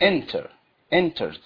enter. Entered.